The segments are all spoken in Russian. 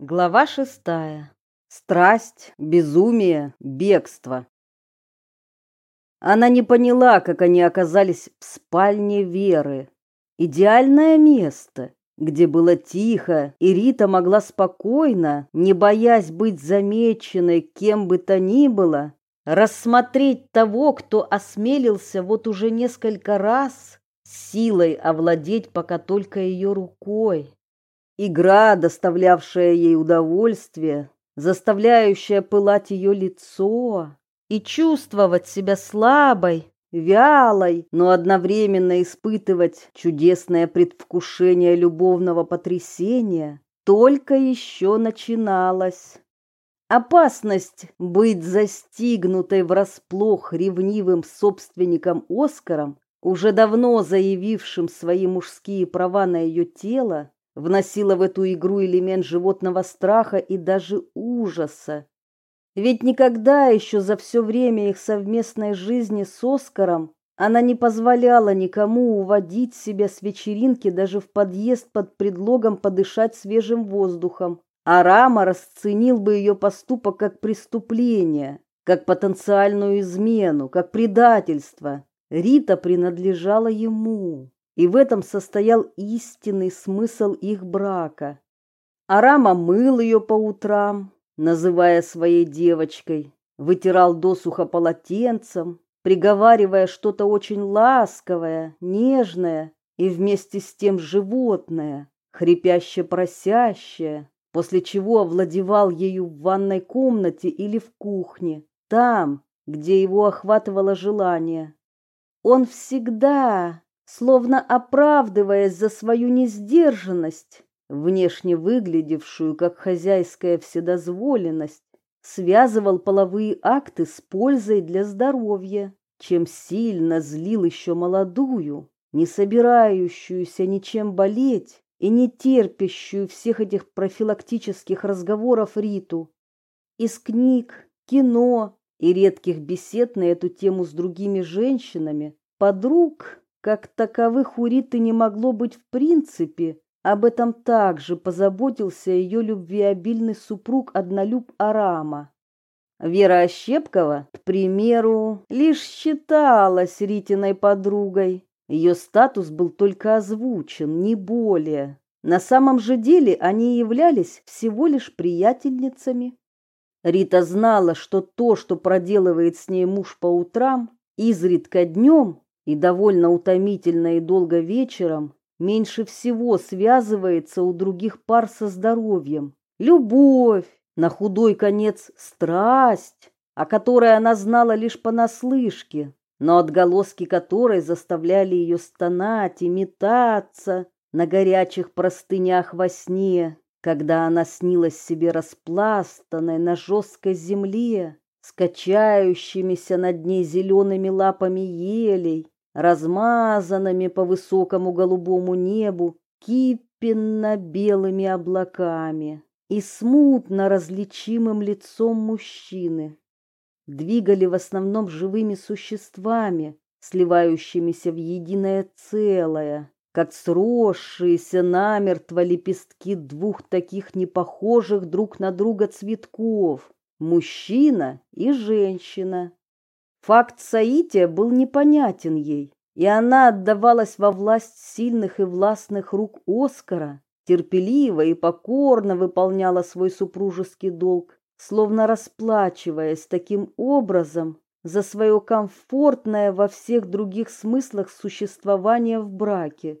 Глава шестая. Страсть, безумие, бегство. Она не поняла, как они оказались в спальне Веры. Идеальное место, где было тихо, и Рита могла спокойно, не боясь быть замеченной кем бы то ни было, рассмотреть того, кто осмелился вот уже несколько раз силой овладеть пока только ее рукой. Игра, доставлявшая ей удовольствие, заставляющая пылать ее лицо и чувствовать себя слабой, вялой, но одновременно испытывать чудесное предвкушение любовного потрясения, только еще начиналась. Опасность быть застигнутой врасплох ревнивым собственником Оскаром, уже давно заявившим свои мужские права на ее тело, вносила в эту игру элемент животного страха и даже ужаса. Ведь никогда еще за все время их совместной жизни с Оскаром она не позволяла никому уводить себя с вечеринки даже в подъезд под предлогом подышать свежим воздухом. А Рама расценил бы ее поступок как преступление, как потенциальную измену, как предательство. Рита принадлежала ему. И в этом состоял истинный смысл их брака. Арама мыл ее по утрам, называя своей девочкой, вытирал досуха полотенцем, приговаривая что-то очень ласковое, нежное и вместе с тем животное, хрипяще-просящее, после чего овладевал ею в ванной комнате или в кухне, там, где его охватывало желание. Он всегда словно оправдываясь за свою несдержанность, внешне выглядевшую как хозяйская вседозволенность, связывал половые акты с пользой для здоровья, чем сильно злил еще молодую, не собирающуюся ничем болеть и не терпящую всех этих профилактических разговоров Риту. Из книг, кино и редких бесед на эту тему с другими женщинами подруг как таковых у Риты не могло быть в принципе. Об этом также позаботился ее любвеобильный супруг Однолюб Арама. Вера Ощепкова, к примеру, лишь считалась Ритиной подругой. Ее статус был только озвучен, не более. На самом же деле они являлись всего лишь приятельницами. Рита знала, что то, что проделывает с ней муж по утрам, изредка днем, и довольно утомительно и долго вечером меньше всего связывается у других пар со здоровьем. Любовь, на худой конец страсть, о которой она знала лишь понаслышке, но отголоски которой заставляли ее стонать и метаться на горячих простынях во сне, когда она снилась себе распластанной на жесткой земле, скачающимися над ней зелеными лапами елей, размазанными по высокому голубому небу кипенно-белыми облаками и смутно различимым лицом мужчины. Двигали в основном живыми существами, сливающимися в единое целое, как сросшиеся намертво лепестки двух таких непохожих друг на друга цветков – мужчина и женщина. Факт соития был непонятен ей, и она отдавалась во власть сильных и властных рук Оскара, терпеливо и покорно выполняла свой супружеский долг, словно расплачиваясь таким образом за свое комфортное во всех других смыслах существование в браке.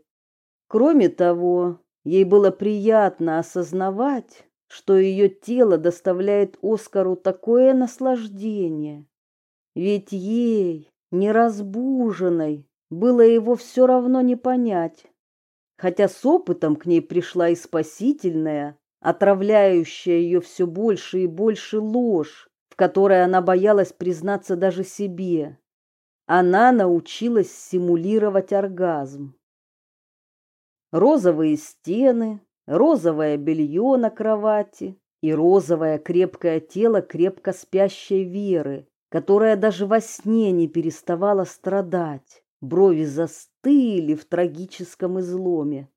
Кроме того, ей было приятно осознавать, что ее тело доставляет Оскару такое наслаждение, ведь ей, неразбуженной, было его все равно не понять. Хотя с опытом к ней пришла и спасительная, отравляющая ее все больше и больше ложь, в которой она боялась признаться даже себе. Она научилась симулировать оргазм. Розовые стены, розовое белье на кровати и розовое крепкое тело крепко спящей Веры, которая даже во сне не переставала страдать. Брови застыли в трагическом изломе.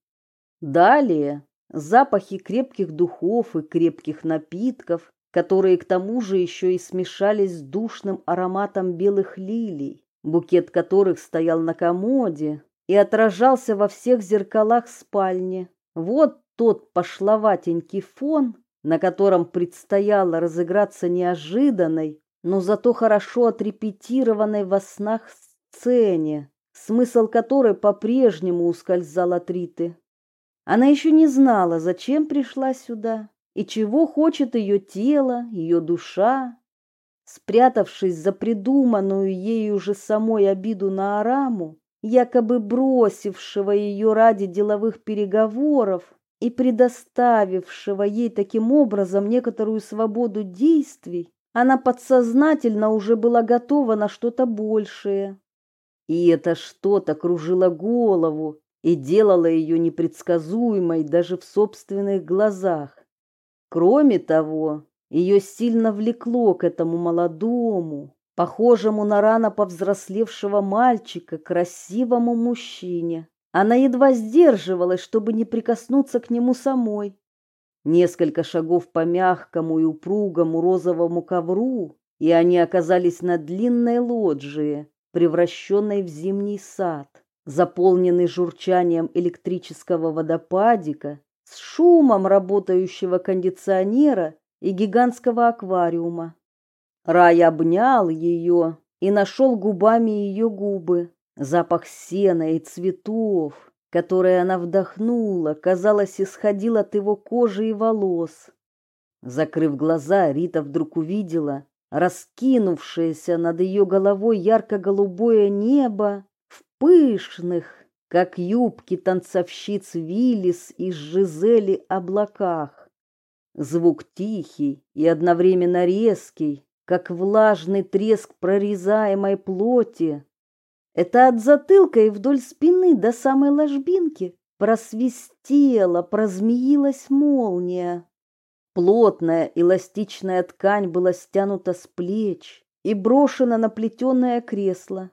Далее запахи крепких духов и крепких напитков, которые к тому же еще и смешались с душным ароматом белых лилий, букет которых стоял на комоде и отражался во всех зеркалах спальни. Вот тот пошловатенький фон, на котором предстояло разыграться неожиданной, но зато хорошо отрепетированной во снах сцене, смысл которой по-прежнему ускользал от Риты. Она еще не знала, зачем пришла сюда и чего хочет ее тело, ее душа. Спрятавшись за придуманную ею же самой обиду на Араму, якобы бросившего ее ради деловых переговоров и предоставившего ей таким образом некоторую свободу действий, она подсознательно уже была готова на что-то большее. И это что-то кружило голову и делало ее непредсказуемой даже в собственных глазах. Кроме того, ее сильно влекло к этому молодому, похожему на рано повзрослевшего мальчика, красивому мужчине. Она едва сдерживалась, чтобы не прикоснуться к нему самой. Несколько шагов по мягкому и упругому розовому ковру, и они оказались на длинной лоджии, превращенной в зимний сад, заполненный журчанием электрического водопадика, с шумом работающего кондиционера и гигантского аквариума. Рай обнял ее и нашел губами ее губы. Запах сена и цветов, которые она вдохнула, казалось, исходил от его кожи и волос. Закрыв глаза, Рита вдруг увидела раскинувшееся над ее головой ярко-голубое небо в пышных, как юбки танцовщиц Виллис и Жизели облаках. Звук тихий и одновременно резкий, как влажный треск прорезаемой плоти, это от затылка и вдоль спины до самой ложбинки просвистела, прозмеилась молния. Плотная эластичная ткань была стянута с плеч и брошена на плетеное кресло.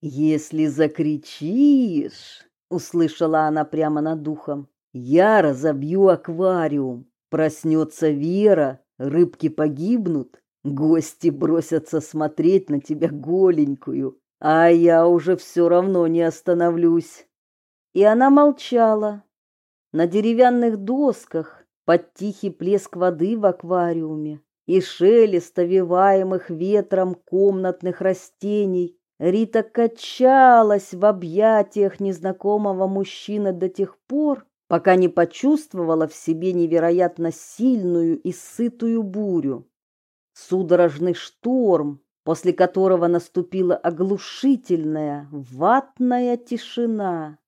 «Если закричишь», — услышала она прямо над духом, — «я разобью аквариум, проснется Вера, рыбки погибнут, гости бросятся смотреть на тебя голенькую, а я уже все равно не остановлюсь. И она молчала. На деревянных досках под тихий плеск воды в аквариуме и шелест овиваемых ветром комнатных растений Рита качалась в объятиях незнакомого мужчины до тех пор, пока не почувствовала в себе невероятно сильную и сытую бурю. Судорожный шторм, после которого наступила оглушительная, ватная тишина.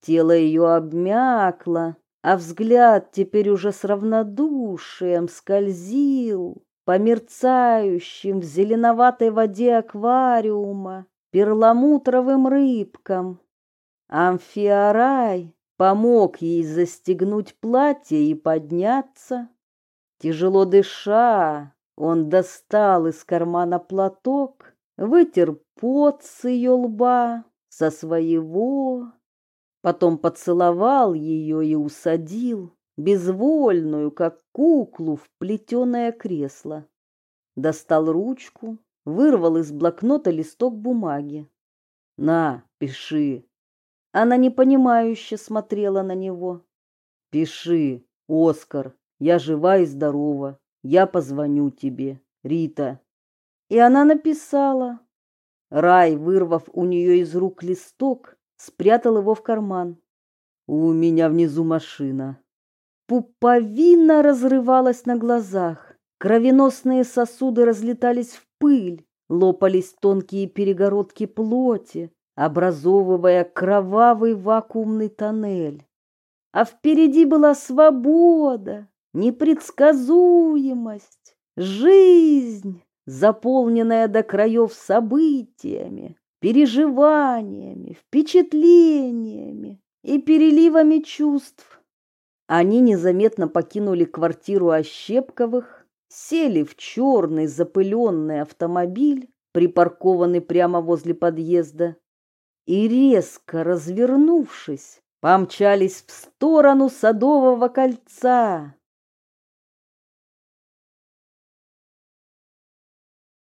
Тело ее обмякло, а взгляд теперь уже с равнодушием скользил по мерцающим в зеленоватой воде аквариума перламутровым рыбкам. Амфиарай помог ей застегнуть платье и подняться. Тяжело дыша, он достал из кармана платок, вытер пот с ее лба, со своего, потом поцеловал ее и усадил, безвольную, как куклу, в плетеное кресло. Достал ручку, вырвал из блокнота листок бумаги. «На, пиши». Она непонимающе смотрела на него. «Пиши, Оскар, я жива и здорова. Я позвоню тебе, Рита. И она написала. Рай, вырвав у нее из рук листок, спрятал его в карман. У меня внизу машина. Пуповина разрывалась на глазах. Кровеносные сосуды разлетались в пыль, лопались тонкие перегородки плоти, образовывая кровавый вакуумный тоннель. А впереди была свобода, непредсказуемость, жизнь, заполненная до краев событиями, переживаниями, впечатлениями и переливами чувств. Они незаметно покинули квартиру Ощепковых, сели в черный запыленный автомобиль, припаркованный прямо возле подъезда, и резко развернувшись, помчались в сторону Садового кольца.